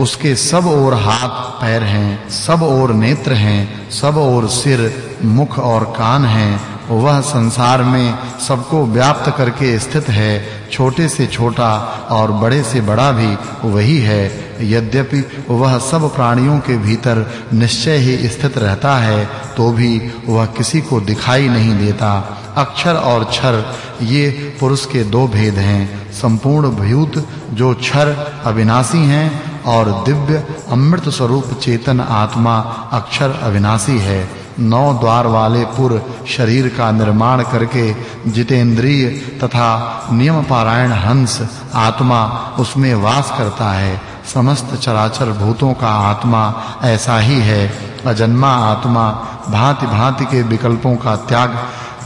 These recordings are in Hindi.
उसके सब ओर हाथ पैर हैं, सब ओर नेत्र हैं, सब ओर सिर, मुख और कान हैं, वह संसार में सबको व्याप्त करके स्थित है, छोटे से छोटा और बड़े से बड़ा भी वही है, यद्यपि वह सब प्राणियों के भीतर निश्चय ही स्थित रहता है तो भी वह किसी को दिखाई नहीं देता। अक्षर और क्षर ये पुरुष के दो भेद हैं, संपूर्ण भूत, जो क्षर अविनाशी हैं और दिव्य अमृत स्वरूप चेतन आत्मा अक्षर अविनाशी है। नौ द्वार वाले पुर शरीर का निर्माण करके जितेंद्रिय तथा नियम पारायण हंस आत्मा उसमें वास करता है। समस्त चराचर भूतों का आत्मा ऐसा ही है। अजन्मा आत्मा भांति-भांति के विकल्पों का त्याग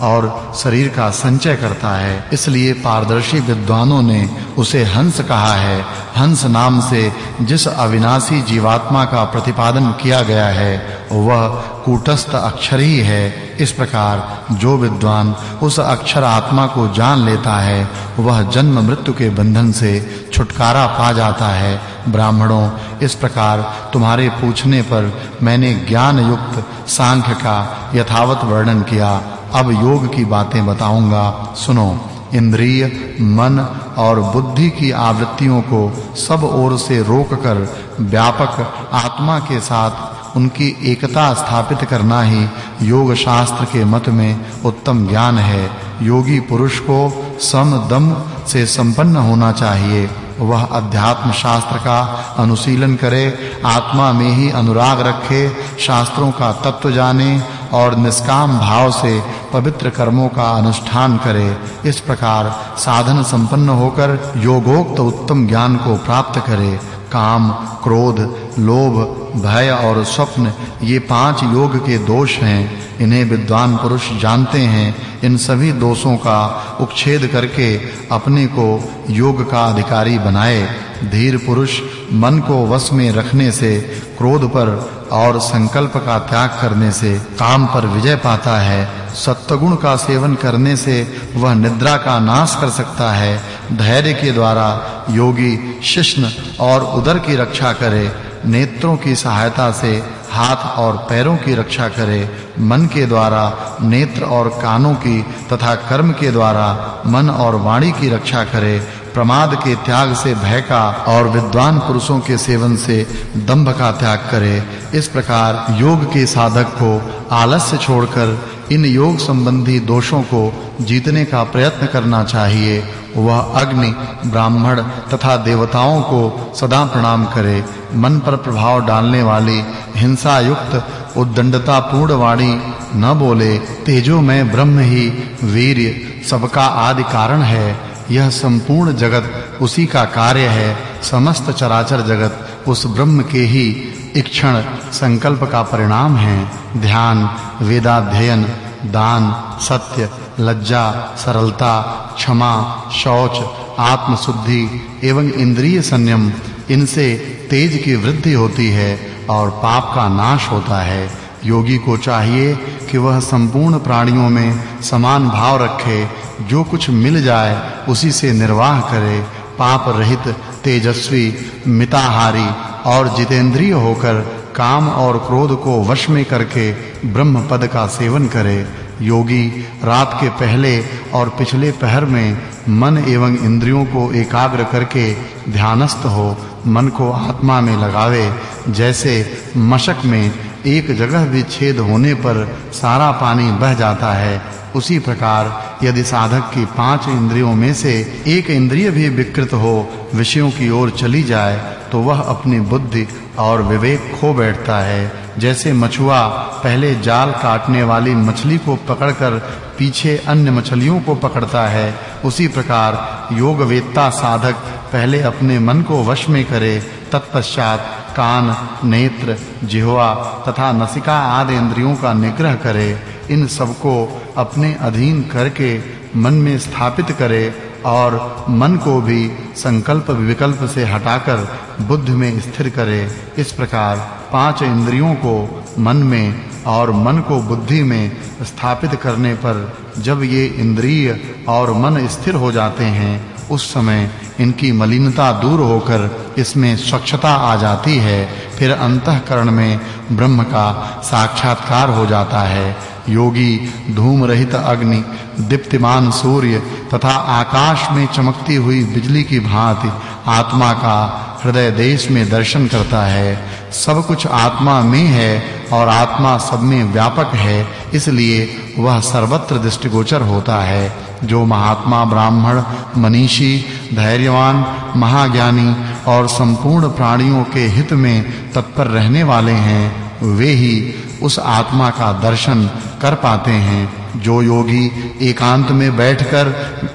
और शरीर का संचय करता है। इसलिए पारदर्शी विद्वानों ने उसे हंस कहा है। हंस नाम से जिस अविनाशी जीवात्मा का प्रतिपादन किया गया है, वह कूटस्थ अक्षर ही है। इस प्रकार जो विद्वान उस अक्षर आत्मा को जान लेता है, वह जन्म मृत्यु के बंधन से छुटकारा पा जाता है। ब्राह्मणों, इस प्रकार तुम्हारे पूछने पर मैंने ज्ञान युक्त सांख्य का यथावत वर्णन किया। अब योग की बातें बताऊँगा। सुनो। इंद्रिय, मन और बुद्धि की आवृत्तियों को सब ओर से रोककर व्यापक आत्मा के साथ उनकी एकता स्थापित करना ही योग शास्त्र के मत में उत्तम ज्ञान है। योगी पुरुष को सम दम से संपन्न होना चाहिए। वह अध्यात्म शास्त्र का अनुशीलन करे, आत्मा में ही अनुराग रखे, शास्त्रों का तत्व जाने और निष्काम भाव से पवित्र कर्मों का अनुष्ठान करे। इस प्रकार साधन संपन्न होकर योगोक्त उत्तम ज्ञान को प्राप्त करे। काम, क्रोध, लोभ, भय और स्वप्न, ये पाँच योग के दोष हैं। इन्हें विद्वान पुरुष जानते हैं। इन सभी दोषों का उच्छेद करके अपने को योग का अधिकारी बनाए। धीर पुरुष मन को वश में रखने से, क्रोध पर और संकल्प का त्याग करने से, काम पर विजय पाता है, सत्वगुण का सेवन करने से वह निद्रा का नाश कर सकता है, धैर्य के द्वारा योगी शिष्ण और उदर की रक्षा करे, नेत्रों की सहायता से हाथ और पैरों की रक्षा करे, मन के द्वारा नेत्र और कानों की तथा कर्म के द्वारा मन और वाणी की रक्षा करे प्रमाद के त्याग से भय का और विद्वान पुरुषों के सेवन से दंभ का त्याग करे। इस प्रकार योग के साधक को आलस्य छोड़कर इन योग संबंधी दोषों को जीतने का प्रयत्न करना चाहिए। वह अग्नि, ब्राह्मण तथा देवताओं को सदा प्रणाम करे। मन पर प्रभाव डालने वाली हिंसा युक्त उद्दंडता पूर्ण वाणी न बोले। तेजो में ब्रह्म ही वीर्य, सबका आदि कारण है। यह संपूर्ण जगत उसी का कार्य है, समस्त चराचर जगत उस ब्रह्म के ही इक्षण संकल्प का परिणाम है। ध्यान, वेदाध्ययन, दान, सत्य, लज्जा, सरलता, क्षमा, शौच आत्म शुद्धि एवं इंद्रिय संयम, इनसे तेज की वृद्धि होती है और पाप का नाश होता है। योगी को चाहिए कि वह संपूर्ण प्राणियों में समान भाव रखे, जो कुछ मिल जाए, उसी से निर्वाह करे, पाप रहित, तेजस्वी, मिताहारी और जितेंद्रिय होकर काम और क्रोध को वश में करके ब्रह्म पद का सेवन करे। योगी रात के पहले और पिछले पहर में मन एवं इंद्रियों को एकाग्र करके ध्यानस्थ हो, मन को आत्मा में लगावे, जैसे मशक में एक जगह भी छेद होने पर सारा पानी बह जाता है। उसी प्रकार यदि साधक की पाँच इंद्रियों में से एक इंद्रिय भी विकृत हो, विषयों की ओर चली जाए तो वह अपनी बुद्धि और विवेक खो बैठता है। जैसे मछुआ पहले जाल काटने वाली मछली को पकड़कर पीछे अन्य मछलियों को पकड़ता है। उसी प्रकार योग वेत्ता साधक पहले अपने मन को वश में करे, तत्पश्चात कान, नेत्र, जिह्वा तथा नसिका आदि इंद्रियों का निग्रह करे, इन सबको अपने अधीन करके मन में स्थापित करे और मन को भी संकल्प विकल्प से हटाकर बुद्धि में स्थिर करे। इस प्रकार पाँच इंद्रियों को मन में और मन को बुद्धि में स्थापित करने पर जब ये इंद्रिय और मन स्थिर हो जाते हैं, उस समय इनकी मलिनता दूर होकर इसमें स्वच्छता आ जाती है, फिर अंतःकरण में ब्रह्म का साक्षात्कार हो जाता है। योगी धूम रहित अग्नि, दीप्तिमान सूर्य तथा आकाश में चमकती हुई बिजली की भांति आत्मा का हृदय देश में दर्शन करता है, सब कुछ आत्मा में है और आत्मा सब में व्यापक है, इसलिए वह सर्वत्र दृष्टिगोचर होता है। जो महात्मा ब्राह्मण, मनीषी, धैर्यवान, महाज्ञानी और संपूर्ण प्राणियों के हित में तत्पर रहने वाले हैं वे ही उस आत्मा का दर्शन कर पाते हैं। जो योगी एकांत में बैठकर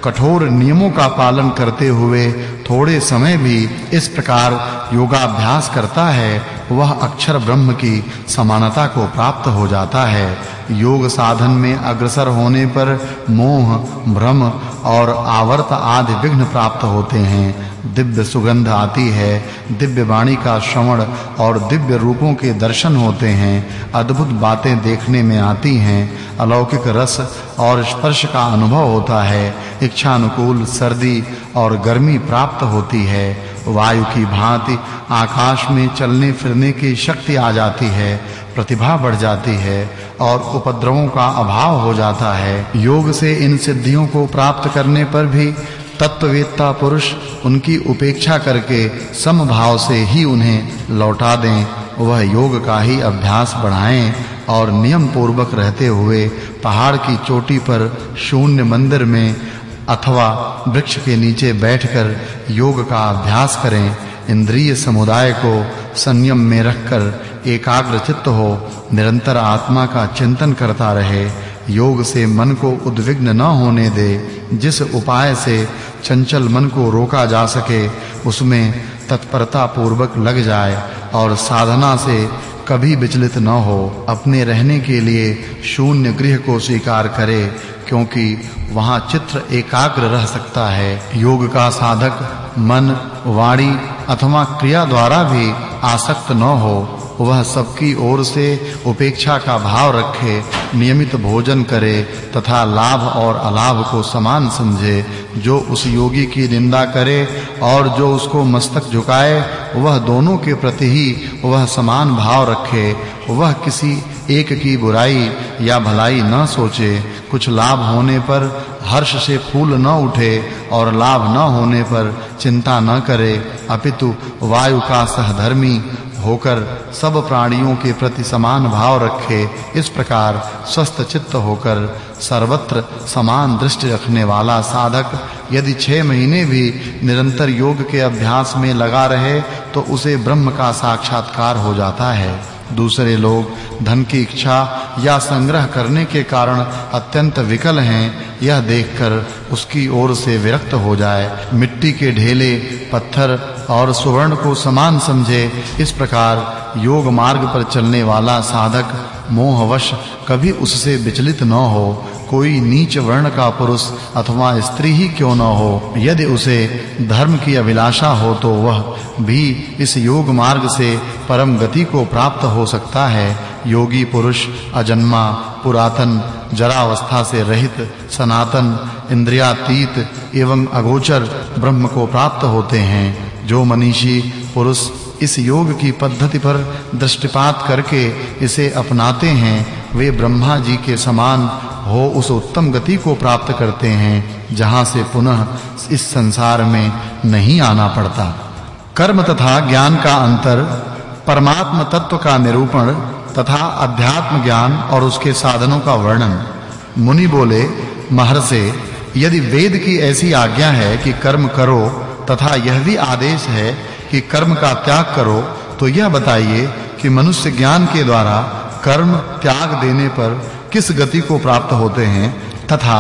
कठोर नियमों का पालन करते हुए थोड़े समय भी इस प्रकार योगाभ्यास करता है, वह अक्षर ब्रह्म की समानता को प्राप्त हो जाता है। योग साधन में अग्रसर होने पर मोह, भ्रम और आवर्त आदि विघ्न प्राप्त होते हैं। दिव्य सुगंध आती है, दिव्य वाणी का श्रवण और दिव्य रूपों के दर्शन होते हैं, अद्भुत बातें देखने में आती हैं, अलौकिक रस और स्पर्श का अनुभव होता है इच्छा अनुकूल सर्दी और गर्मी प्राप्त होती है वायु की भांति आकाश में चलने फिरने की शक्ति आ जाती है, प्रतिभा बढ़ जाती है और उपद्रवों का अभाव हो जाता है। योग से इन सिद्धियों को प्राप्त करने पर भी तत्ववेत्ता पुरुष उनकी उपेक्षा करके समभाव से ही उन्हें लौटा दें। वह योग का ही अभ्यास बढ़ाएँ और नियम पूर्वक रहते हुए पहाड़ की चोटी पर शून्य मंदिर में अथवा वृक्ष के नीचे बैठकर योग का अभ्यास करें, इंद्रिय समुदाय को संयम में रखकर एकाग्र चित्त हो, निरंतर आत्मा का चिंतन करता रहे। योग से मन को उद्विग्न न होने दे, जिस उपाय से चंचल मन को रोका जा सके, उसमें तत्परता पूर्वक लग जाए और साधना से कभी विचलित न हो। अपने रहने के लिए शून्य गृह को स्वीकार करे क्योंकि वहाँ चित्र एकाग्र रह सकता है। योग का साधक मन, वाणी अथवा क्रिया द्वारा भी आसक्त न हो, वह सबकी ओर से उपेक्षा का भाव रखे, नियमित भोजन करे तथा लाभ और अलाभ को समान समझे। जो उस योगी की निंदा करे और जो उसको मस्तक झुकाए वह दोनों के प्रति ही वह समान भाव रखे, वह किसी एक की बुराई या भलाई न सोचे, कुछ लाभ होने पर हर्ष से फूल न उठे और लाभ न होने पर चिंता न करे, अपितु वायु का सहधर्मी होकर सब प्राणियों के प्रति समान भाव रखे, इस प्रकार स्वस्थ चित्त होकर सर्वत्र समान दृष्टि रखने वाला साधक यदि छह महीने भी निरंतर योग के अभ्यास में लगा रहे तो उसे ब्रह्म का साक्षात्कार हो जाता है। दूसरे लोग धन की इच्छा या संग्रह करने के कारण अत्यंत विकल हैं, यह देखकर उसकी ओर से विरक्त हो जाए। मिट्टी के ढेले, पत्थर और सुवर्ण को समान समझे, इस प्रकार योग मार्ग पर चलने वाला साधक मोहवश कभी उससे विचलित न हो। कोई नीच वर्ण का पुरुष अथवा स्त्री ही क्यों न हो? यदि उसे धर्म की अभिलाषा हो तो वह भी इस योग मार्ग से परम गति को प्राप्त हो सकता है। योगी पुरुष, अजन्मा, पुरातन, जरावस्था से रहित, सनातन, इंद्रियातीत एवं अगोचर ब्रह्म को प्राप्त होते हैं। जो मनीषी पुरुष इस योग की पद्धति पर दृष्टिपात करके इसे अपनाते हैं, वे ब्रह्मा जी के समान हो उस उत्तम गति को प्राप्त करते हैं, जहाँ से पुनः इस संसार में नहीं आना पड़ता। कर्म तथा ज्ञान का अंतर, परमात्म तत्व का निरूपण तथा अध्यात्म ज्ञान और उसके साधनों का वर्णन। मुनि बोले, महर्षि, यदि वेद की ऐसी आज्ञा है कि कर्म करो तथा यह भी आदेश है कि कर्म का त्याग करो तो यह बताइए कि मनुष्य ज्ञान के द्वारा कर्म त्याग देने पर किस गति को प्राप्त होते हैं तथा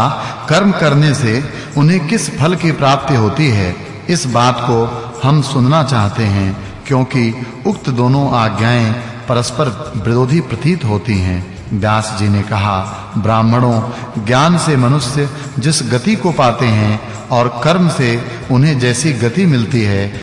कर्म करने से उन्हें किस फल की प्राप्ति होती है, इस बात को हम सुनना चाहते हैं, क्योंकि उक्त दोनों आज्ञाएँ परस्पर विरोधी प्रतीत होती हैं। व्यास जी ने कहा, ब्राह्मणों, ज्ञान से मनुष्य जिस गति को पाते हैं और कर्म से उन्हें जैसी गति मिलती है